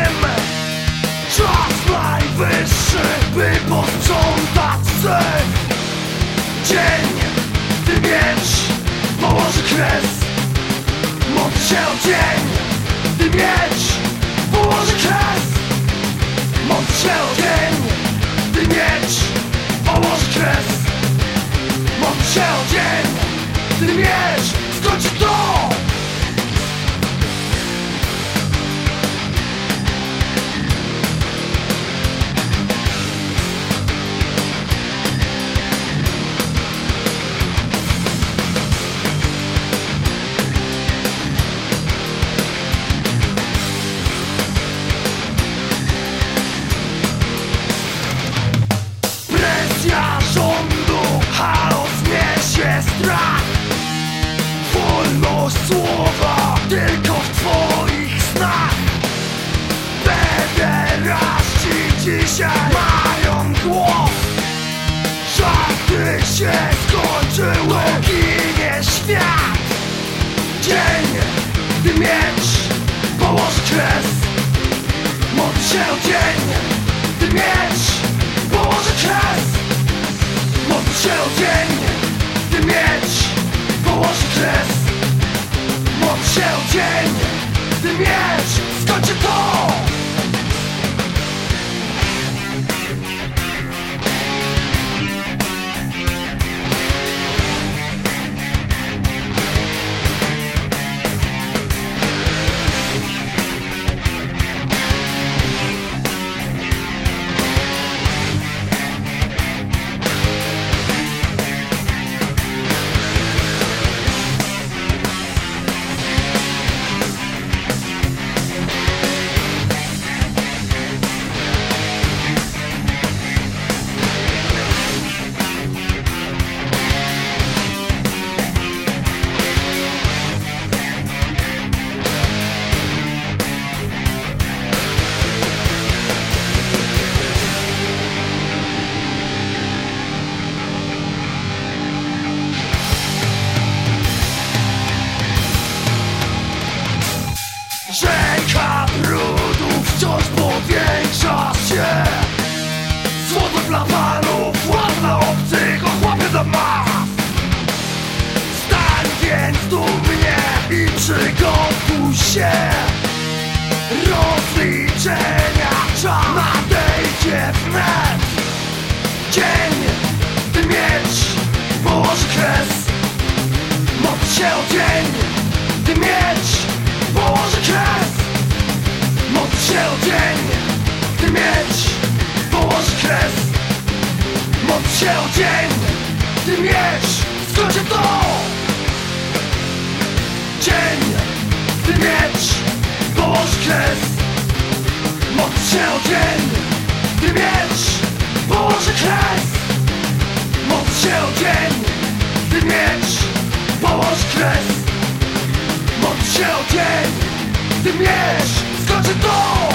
Twym Czas najwyższy, by posprzątać syf Dzień, gdy miecz położy kres. Modl się o dzień, gdy miecz położy kres. Modl się o dzień, Modl się się. Rozliczenia czas nadejdzie wnet Dzień, gdy miecz położy kres. Modl się o dzień, gdy miecz położy kres. Modl się o dzień, gdy miecz położy kres. Modl się o dzień, gdy miecz skończy to dzień, gdy miecz położy kres. Modl się dzień, gdy miecz położy kres. Modl się dzień, gdy miecz skończy to